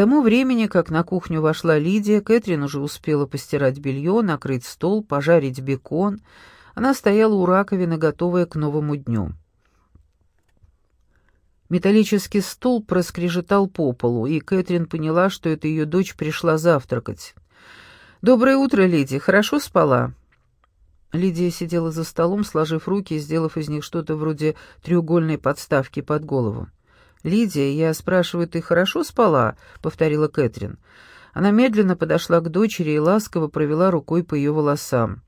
тому времени, как на кухню вошла Лидия, Кэтрин уже успела постирать белье, накрыть стол, пожарить бекон. Она стояла у раковины, готовая к новому дню. Металлический стул проскрежетал по полу, и Кэтрин поняла, что это ее дочь пришла завтракать. «Доброе утро, Лидия. Хорошо спала?» Лидия сидела за столом, сложив руки и сделав из них что-то вроде треугольной подставки под голову. «Лидия, я спрашиваю, ты хорошо спала?» — повторила Кэтрин. Она медленно подошла к дочери и ласково провела рукой по ее волосам.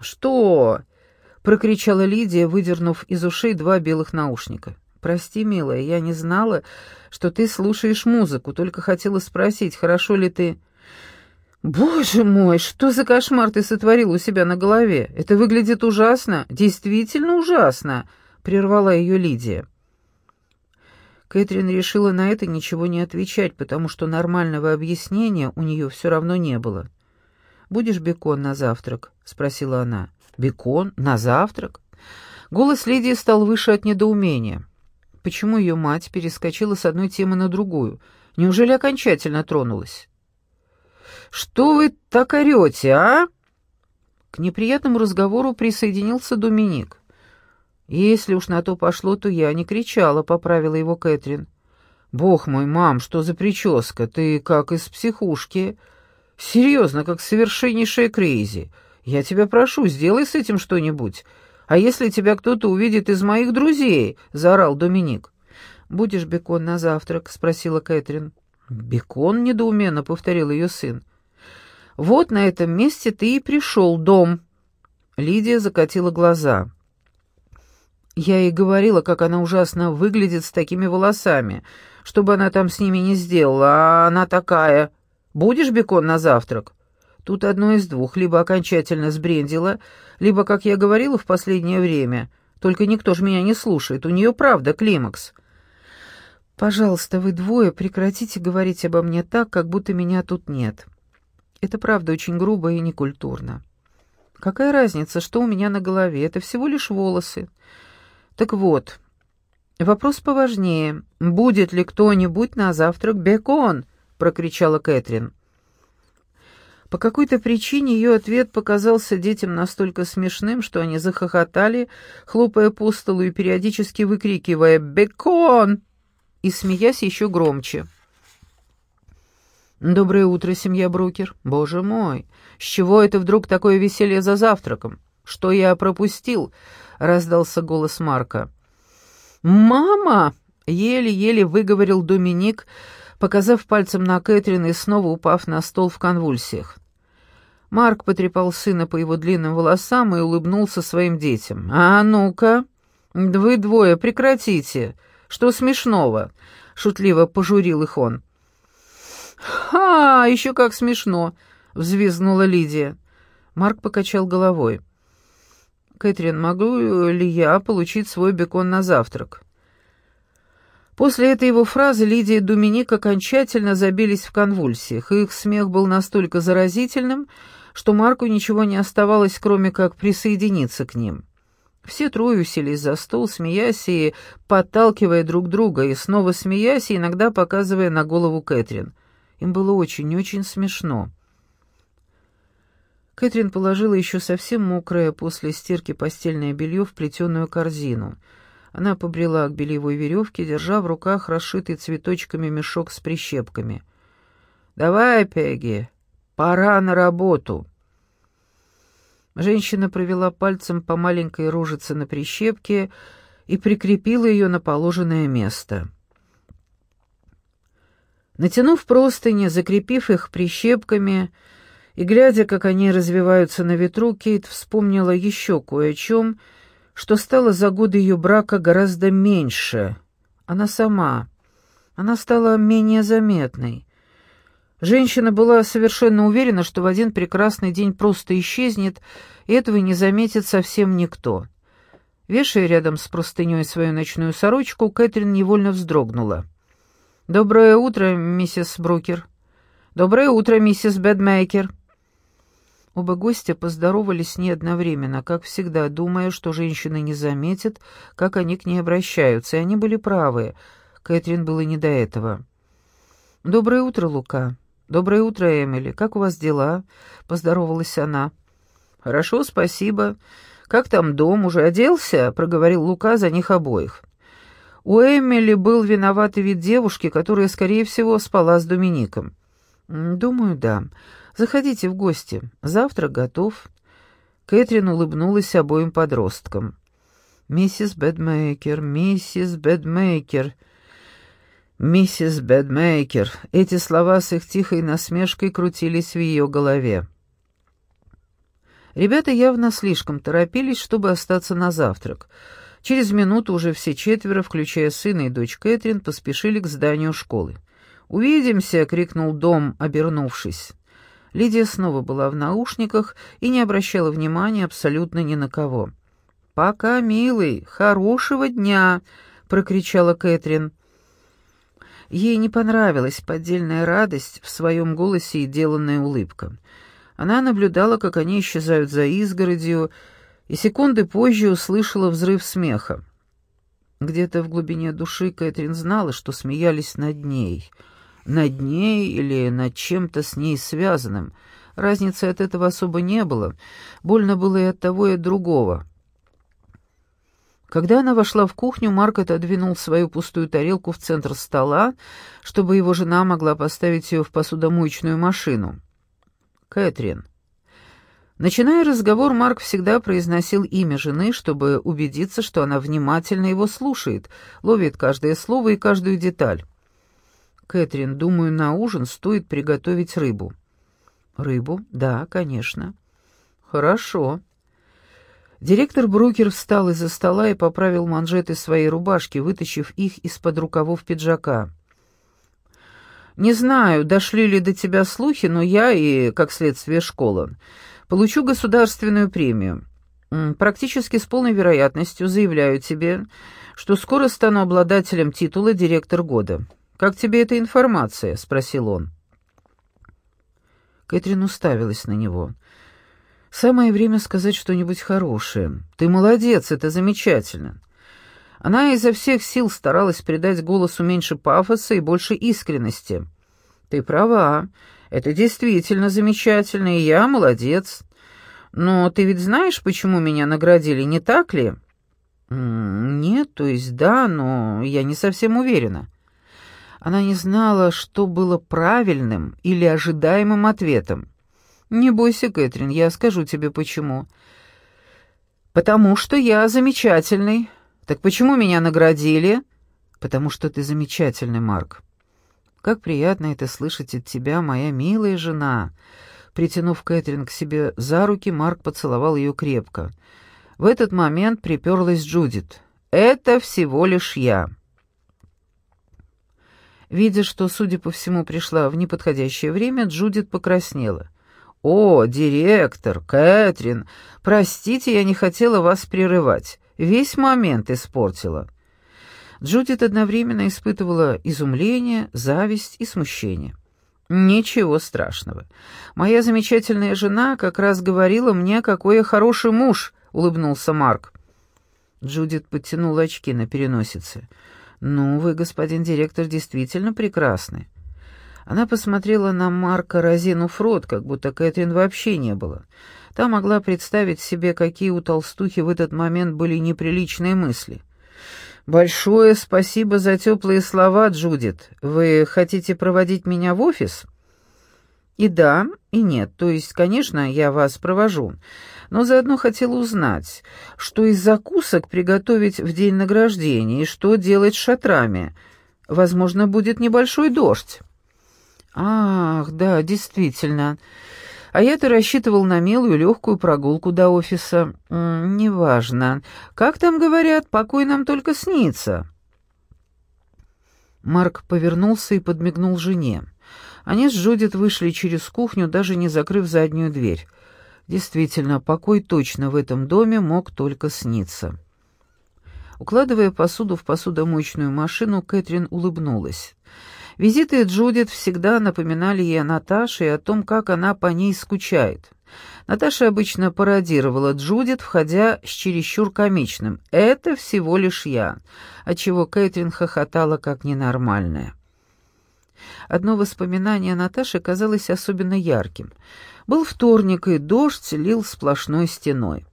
«Что?» — прокричала Лидия, выдернув из ушей два белых наушника. «Прости, милая, я не знала, что ты слушаешь музыку, только хотела спросить, хорошо ли ты...» «Боже мой, что за кошмар ты сотворил у себя на голове? Это выглядит ужасно, действительно ужасно!» — прервала ее Лидия. Кэтрин решила на это ничего не отвечать, потому что нормального объяснения у нее все равно не было. «Будешь бекон на завтрак?» — спросила она. «Бекон? На завтрак?» Голос Лидии стал выше от недоумения. Почему ее мать перескочила с одной темы на другую? Неужели окончательно тронулась? «Что вы так орете, а?» К неприятному разговору присоединился Доминик. «Если уж на то пошло, то я не кричала», — поправила его Кэтрин. «Бог мой, мам, что за прическа? Ты как из психушки. Серьезно, как совершеннейшая крейзи. Я тебя прошу, сделай с этим что-нибудь. А если тебя кто-то увидит из моих друзей?» — заорал Доминик. «Будешь бекон на завтрак?» — спросила Кэтрин. «Бекон?» — недоуменно повторил ее сын. «Вот на этом месте ты и пришел, дом». Лидия закатила глаза. Я ей говорила, как она ужасно выглядит с такими волосами, чтобы она там с ними не сделала, а она такая. «Будешь бекон на завтрак?» Тут одно из двух, либо окончательно сбрендила, либо, как я говорила в последнее время, только никто ж меня не слушает, у нее правда климакс. Пожалуйста, вы двое прекратите говорить обо мне так, как будто меня тут нет. Это правда очень грубо и некультурно. Какая разница, что у меня на голове? Это всего лишь волосы. Так вот, вопрос поважнее. Будет ли кто-нибудь на завтрак бекон? прокричала Кэтрин. По какой-то причине ее ответ показался детям настолько смешным, что они захохотали, хлопая по столу и периодически выкрикивая «Бекон!» и смеясь еще громче. «Доброе утро, семья Брукер. Боже мой, с чего это вдруг такое веселье за завтраком? Что я пропустил?» — раздался голос Марка. «Мама!» — еле-еле выговорил Доминик, показав пальцем на Кэтрин и снова упав на стол в конвульсиях. Марк потрепал сына по его длинным волосам и улыбнулся своим детям. «А ну-ка, вы двое прекратите! Что смешного?» — шутливо пожурил их он. «Ха, еще как смешно!» — взвизгнула Лидия. Марк покачал головой. «Кэтрин, могу ли я получить свой бекон на завтрак?» После этой его фразы Лидия и Доминик окончательно забились в конвульсиях. Их смех был настолько заразительным, что Марку ничего не оставалось, кроме как присоединиться к ним. Все трое уселись за стол, смеясь и подталкивая друг друга, и снова смеясь, и иногда показывая на голову Кэтрин. Им было очень-очень смешно. Кэтрин положила еще совсем мокрое после стирки постельное белье в плетеную корзину. Она побрела к бельевой веревке, держа в руках расшитый цветочками мешок с прищепками. «Давай, Пегги, пора на работу!» Женщина провела пальцем по маленькой рожице на прищепке и прикрепила ее на положенное место. Натянув простыни, закрепив их прищепками и глядя, как они развиваются на ветру, Кейт вспомнила еще кое о чем, что стало за годы ее брака гораздо меньше. Она сама. Она стала менее заметной. Женщина была совершенно уверена, что в один прекрасный день просто исчезнет, и этого не заметит совсем никто. Вешая рядом с простыней свою ночную сорочку, Кэтрин невольно вздрогнула. «Доброе утро, миссис Брукер». «Доброе утро, миссис Бэдмейкер». Оба гостя поздоровались с ней одновременно, как всегда, думая, что женщины не заметят, как они к ней обращаются, и они были правы. Кэтрин было не до этого. «Доброе утро, Лука. Доброе утро, Эмили. Как у вас дела?» — поздоровалась она. «Хорошо, спасибо. Как там дом? Уже оделся?» — проговорил Лука за них обоих. У Эмили был виноватый вид девушки, которая, скорее всего, спала с Домиником. «Думаю, да. Заходите в гости. Завтрак готов». Кэтрин улыбнулась обоим подросткам. «Миссис Бэдмейкер, миссис Бэдмейкер, миссис Бэдмейкер». Эти слова с их тихой насмешкой крутились в ее голове. Ребята явно слишком торопились, чтобы остаться на завтрак. Через минуту уже все четверо, включая сына и дочь Кэтрин, поспешили к зданию школы. «Увидимся!» — крикнул Дом, обернувшись. Лидия снова была в наушниках и не обращала внимания абсолютно ни на кого. «Пока, милый, хорошего дня!» — прокричала Кэтрин. Ей не понравилась поддельная радость в своем голосе и деланная улыбка. Она наблюдала, как они исчезают за изгородью, и секунды позже услышала взрыв смеха. Где-то в глубине души Кэтрин знала, что смеялись над ней — над ней или над чем-то с ней связанным. Разницы от этого особо не было. Больно было и от того, и от другого. Когда она вошла в кухню, Марк отодвинул свою пустую тарелку в центр стола, чтобы его жена могла поставить ее в посудомоечную машину. «Кэтрин». Начиная разговор, Марк всегда произносил имя жены, чтобы убедиться, что она внимательно его слушает, ловит каждое слово и каждую деталь. «Кэтрин, думаю, на ужин стоит приготовить рыбу». «Рыбу? Да, конечно». «Хорошо». Директор Брукер встал из-за стола и поправил манжеты своей рубашки, вытащив их из-под рукавов пиджака. «Не знаю, дошли ли до тебя слухи, но я и, как следствие, школа получу государственную премию. Практически с полной вероятностью заявляю тебе, что скоро стану обладателем титула «Директор года». «Как тебе эта информация?» — спросил он. Кэтрин уставилась на него. «Самое время сказать что-нибудь хорошее. Ты молодец, это замечательно». Она изо всех сил старалась придать голосу меньше пафоса и больше искренности. «Ты права, это действительно замечательно, и я молодец. Но ты ведь знаешь, почему меня наградили, не так ли?» «Нет, то есть да, но я не совсем уверена». Она не знала, что было правильным или ожидаемым ответом. «Не бойся, Кэтрин, я скажу тебе почему». «Потому что я замечательный. Так почему меня наградили?» «Потому что ты замечательный, Марк». «Как приятно это слышать от тебя, моя милая жена». Притянув Кэтрин к себе за руки, Марк поцеловал ее крепко. В этот момент приперлась Джудит. «Это всего лишь я». Видя, что, судя по всему, пришла в неподходящее время, Джудит покраснела. «О, директор, Кэтрин, простите, я не хотела вас прерывать. Весь момент испортила». Джудит одновременно испытывала изумление, зависть и смущение. «Ничего страшного. Моя замечательная жена как раз говорила мне, какой я хороший муж», — улыбнулся Марк. Джудит подтянула очки на переносице. «Ну, вы, господин директор, действительно прекрасны». Она посмотрела на Марка, разинув рот, как будто Кэтрин вообще не было. Та могла представить себе, какие у толстухи в этот момент были неприличные мысли. «Большое спасибо за теплые слова, Джудит. Вы хотите проводить меня в офис?» «И да, и нет. То есть, конечно, я вас провожу но заодно хотела узнать, что из закусок приготовить в день награждения и что делать с шатрами. Возможно, будет небольшой дождь. Ах, да, действительно. А я-то рассчитывал на милую легкую прогулку до офиса. М -м, неважно. Как там говорят, покой нам только снится. Марк повернулся и подмигнул жене. Они с Джудит вышли через кухню, даже не закрыв заднюю дверь. Действительно, покой точно в этом доме мог только сниться. Укладывая посуду в посудомоечную машину, Кэтрин улыбнулась. Визиты Джудит всегда напоминали ей о Наташе и о том, как она по ней скучает. Наташа обычно пародировала Джудит, входя с чересчур комичным «Это всего лишь я», отчего Кэтрин хохотала как ненормальная. Одно воспоминание Наташи казалось особенно ярким. Был вторник, и дождь лил сплошной стеной.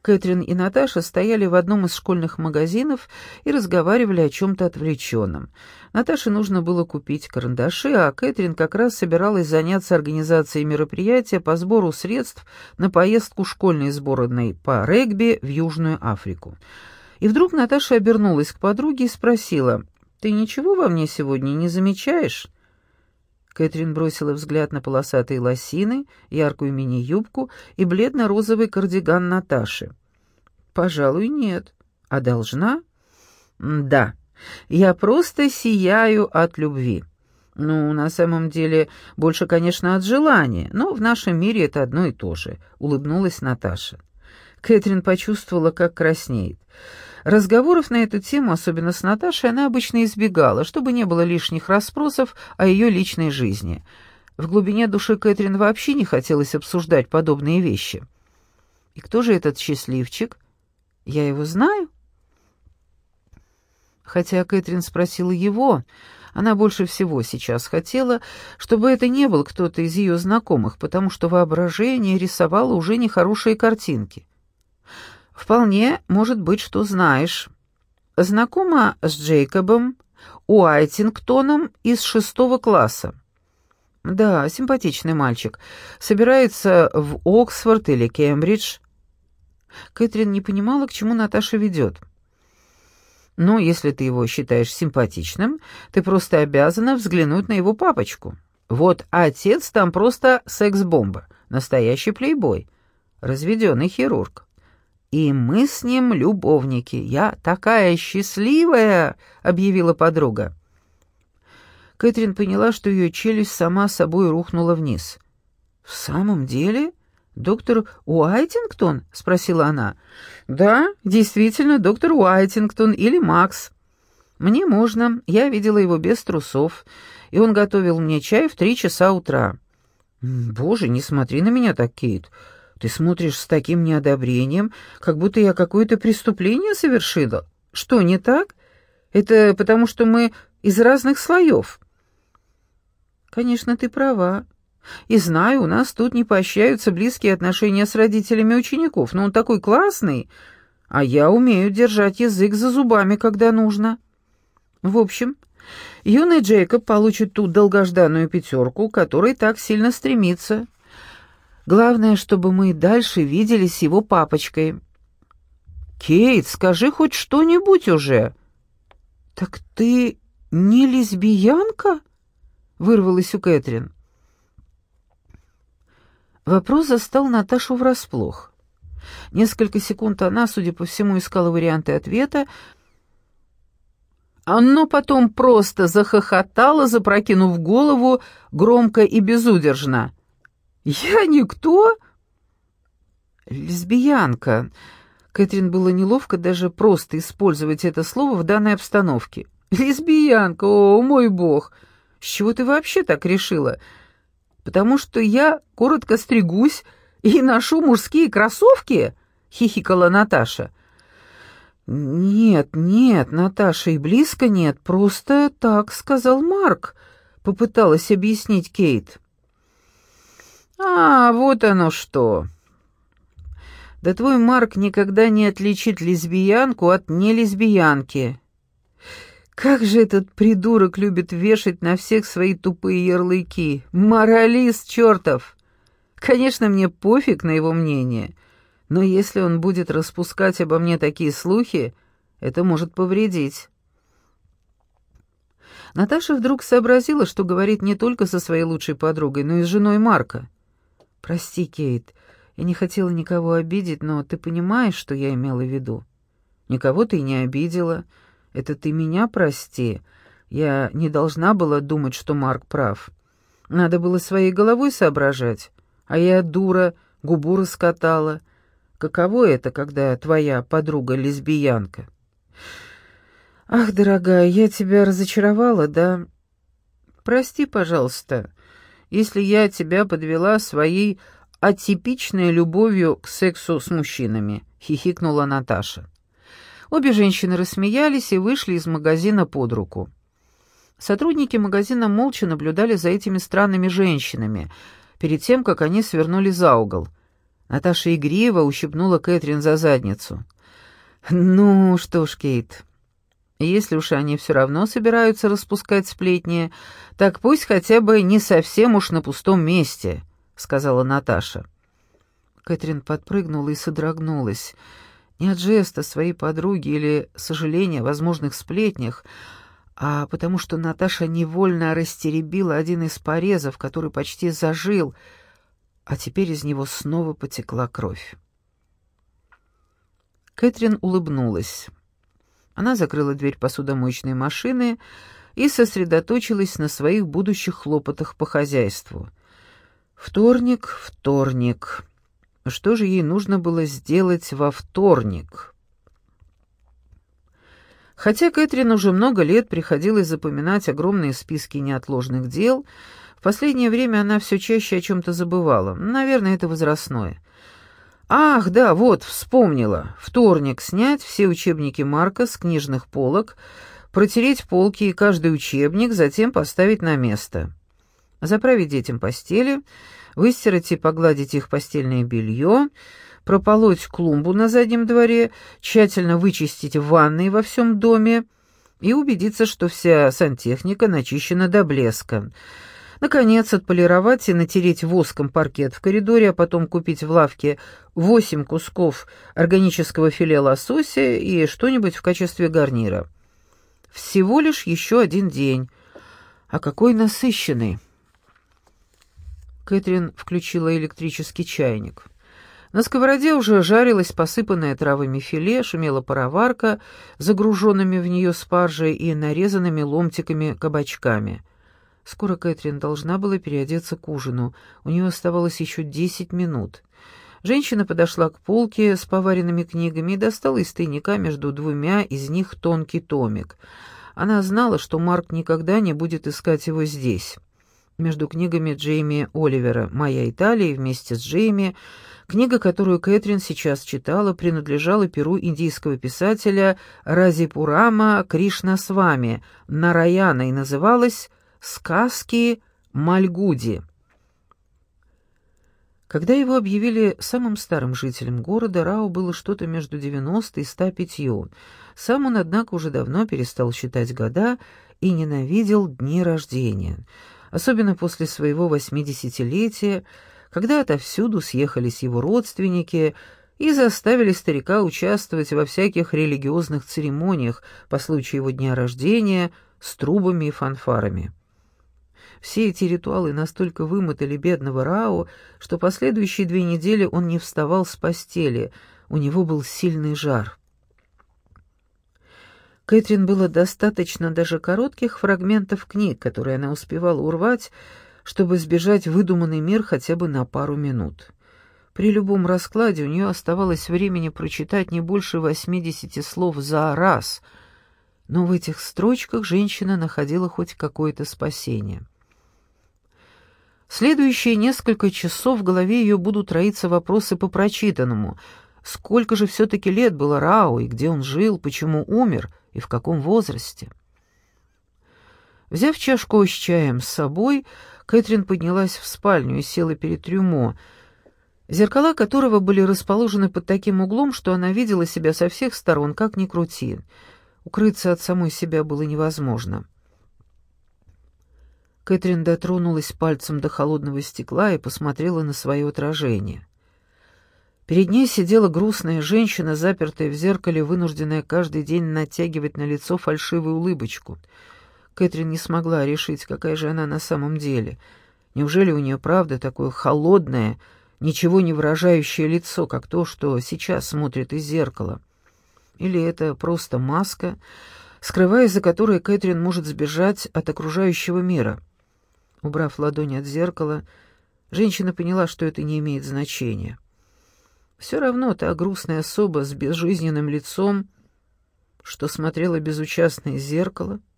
Кэтрин и Наташа стояли в одном из школьных магазинов и разговаривали о чем-то отвлеченном. Наташе нужно было купить карандаши, а Кэтрин как раз собиралась заняться организацией мероприятия по сбору средств на поездку школьной сборной по регби в Южную Африку. И вдруг Наташа обернулась к подруге и спросила, «Ты ничего во мне сегодня не замечаешь?» Кэтрин бросила взгляд на полосатые лосины, яркую мини-юбку и бледно-розовый кардиган Наташи. «Пожалуй, нет. А должна?» «Да. Я просто сияю от любви». «Ну, на самом деле, больше, конечно, от желания, но в нашем мире это одно и то же», — улыбнулась Наташа. Кэтрин почувствовала, как краснеет. Разговоров на эту тему, особенно с Наташей, она обычно избегала, чтобы не было лишних расспросов о ее личной жизни. В глубине души Кэтрин вообще не хотелось обсуждать подобные вещи. «И кто же этот счастливчик? Я его знаю?» Хотя Кэтрин спросила его, она больше всего сейчас хотела, чтобы это не был кто-то из ее знакомых, потому что воображение рисовало уже нехорошие картинки. «Вполне может быть, что знаешь. Знакома с Джейкобом Уайтингтоном из шестого класса». «Да, симпатичный мальчик. Собирается в Оксфорд или Кембридж». Кэтрин не понимала, к чему Наташа ведет. «Ну, если ты его считаешь симпатичным, ты просто обязана взглянуть на его папочку. Вот отец там просто секс-бомба, настоящий плейбой, разведенный хирург. И мы с ним любовники. Я такая счастливая!» — объявила подруга. Кэтрин поняла, что ее челюсть сама собой рухнула вниз. «В самом деле? Доктор Уайтингтон?» — спросила она. «Да, действительно, доктор Уайтингтон или Макс. Мне можно, я видела его без трусов, и он готовил мне чай в три часа утра». «Боже, не смотри на меня так, Кейт. Ты смотришь с таким неодобрением, как будто я какое-то преступление совершила. Что, не так? Это потому, что мы из разных слоев». «Конечно, ты права. И знаю, у нас тут не поощряются близкие отношения с родителями учеников, но он такой классный, а я умею держать язык за зубами, когда нужно. В общем, юный Джейкоб получит ту долгожданную пятерку, которой так сильно стремится. Главное, чтобы мы дальше виделись его папочкой. «Кейт, скажи хоть что-нибудь уже». «Так ты не лесбиянка?» — вырвалась у Кэтрин. Вопрос застал Наташу врасплох. Несколько секунд она, судя по всему, искала варианты ответа, но потом просто захохотала, запрокинув голову громко и безудержно. «Я никто?» «Лесбиянка». Кэтрин было неловко даже просто использовать это слово в данной обстановке. «Лесбиянка, о, мой бог! С чего ты вообще так решила? Потому что я коротко стригусь и ношу мужские кроссовки?» — хихикала Наташа. «Нет, нет, Наташа, и близко нет, просто так сказал Марк», — попыталась объяснить Кейт. «А, вот оно что!» «Да твой Марк никогда не отличит лесбиянку от нелесбиянки. Как же этот придурок любит вешать на всех свои тупые ярлыки! Моралист чертов! Конечно, мне пофиг на его мнение, но если он будет распускать обо мне такие слухи, это может повредить». Наташа вдруг сообразила, что говорит не только со своей лучшей подругой, но и с женой Марка. «Прости, Кейт, я не хотела никого обидеть, но ты понимаешь, что я имела в виду?» «Никого ты не обидела. Это ты меня прости. Я не должна была думать, что Марк прав. Надо было своей головой соображать. А я, дура, губу раскатала. Каково это, когда твоя подруга лесбиянка?» «Ах, дорогая, я тебя разочаровала, да?» «Прости, пожалуйста если я тебя подвела своей атипичной любовью к сексу с мужчинами», — хихикнула Наташа. Обе женщины рассмеялись и вышли из магазина под руку. Сотрудники магазина молча наблюдали за этими странными женщинами, перед тем, как они свернули за угол. Наташа игриво ущипнула Кэтрин за задницу. «Ну что ж, Кейт, если уж они все равно собираются распускать сплетни, так пусть хотя бы не совсем уж на пустом месте», — сказала Наташа. Кэтрин подпрыгнула и содрогнулась. Не от жеста своей подруги или сожаления о возможных сплетнях, а потому что Наташа невольно растеребила один из порезов, который почти зажил, а теперь из него снова потекла кровь. Кэтрин улыбнулась. Она закрыла дверь посудомоечной машины и сосредоточилась на своих будущих хлопотах по хозяйству. Вторник, вторник. Что же ей нужно было сделать во вторник? Хотя Кэтрин уже много лет приходилось запоминать огромные списки неотложных дел, в последнее время она все чаще о чем-то забывала. Наверное, это возрастное. «Ах, да, вот, вспомнила. Вторник снять все учебники Марка с книжных полок, протереть полки и каждый учебник, затем поставить на место. Заправить детям постели, выстирать и погладить их постельное белье, прополоть клумбу на заднем дворе, тщательно вычистить ванны во всем доме и убедиться, что вся сантехника начищена до блеска. Наконец, отполировать и натереть воском паркет в коридоре, а потом купить в лавке восемь кусков органического филе лосося и что-нибудь в качестве гарнира. Всего лишь еще один день. А какой насыщенный! Кэтрин включила электрический чайник. На сковороде уже жарилась посыпанная травами филе, шумела пароварка, загруженными в нее спаржей и нарезанными ломтиками кабачками. Скоро Кэтрин должна была переодеться к ужину, у нее оставалось еще десять минут. Женщина подошла к полке с поваренными книгами и достала из тайника между двумя из них тонкий томик. Она знала, что Марк никогда не будет искать его здесь. Между книгами Джейми Оливера «Моя Италия» вместе с Джейми Книга, которую Кэтрин сейчас читала, принадлежала перу индийского писателя Разипурама Кришнасвами Нараяна и называлась «Сказки Мальгуди». Когда его объявили самым старым жителем города, Рау было что-то между 90 и 105. Сам он, однако, уже давно перестал считать года и ненавидел дни рождения. Особенно после своего восьмидесятилетия, когда отовсюду съехались его родственники и заставили старика участвовать во всяких религиозных церемониях по случаю его дня рождения с трубами и фанфарами. Все эти ритуалы настолько вымотали бедного Рао, что последующие две недели он не вставал с постели, у него был сильный жар. Кэтрин было достаточно даже коротких фрагментов книг, которые она успевала урвать, чтобы сбежать в выдуманный мир хотя бы на пару минут. При любом раскладе у нее оставалось времени прочитать не больше восьмидесяти слов за раз, но в этих строчках женщина находила хоть какое-то спасение. Следующие несколько часов в голове ее будут роиться вопросы по прочитанному. Сколько же все-таки лет было Рау, и где он жил, почему умер, и в каком возрасте? Взяв чашку с чаем с собой, Кэтрин поднялась в спальню и села перед трюмо, зеркала которого были расположены под таким углом, что она видела себя со всех сторон, как ни крути. Укрыться от самой себя было невозможно. Кэтрин дотронулась пальцем до холодного стекла и посмотрела на свое отражение. Перед ней сидела грустная женщина, запертая в зеркале, вынужденная каждый день натягивать на лицо фальшивую улыбочку — Кэтрин не смогла решить, какая же она на самом деле. Неужели у нее правда такое холодное, ничего не выражающее лицо, как то, что сейчас смотрит из зеркала? Или это просто маска, скрываясь за которой Кэтрин может сбежать от окружающего мира? Убрав ладонь от зеркала, женщина поняла, что это не имеет значения. Все равно та грустная особа с безжизненным лицом, что смотрела безучастно из зеркала —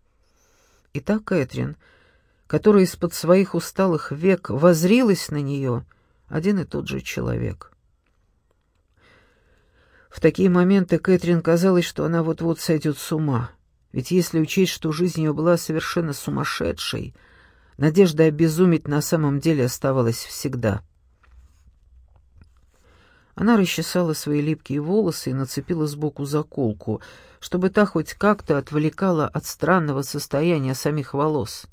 и та Кэтрин, которая из-под своих усталых век возрилась на нее, один и тот же человек. В такие моменты Кэтрин казалось, что она вот-вот сойдет с ума, Ведь если учесть, что жизнь ее была совершенно сумасшедшей, надежда обезумить на самом деле оставалась всегда. Она расчесала свои липкие волосы и нацепила сбоку заколку, чтобы та хоть как-то отвлекала от странного состояния самих волос.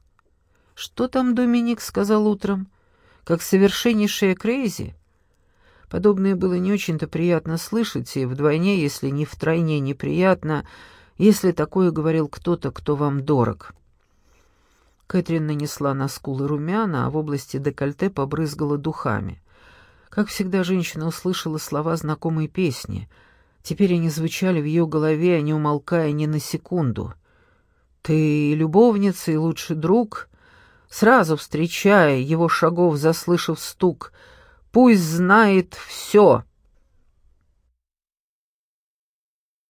«Что там Доминик сказал утром? Как совершеннейшая Крейзи?» Подобное было не очень-то приятно слышать, и вдвойне, если не втройне неприятно, если такое говорил кто-то, кто вам дорог. Кэтрин нанесла на скулы румяна, а в области декольте побрызгала духами. Как всегда, женщина услышала слова знакомой песни. Теперь они звучали в ее голове, не умолкая ни на секунду. «Ты любовница и лучший друг?» Сразу встречая его шагов, заслышав стук, «Пусть знает все!»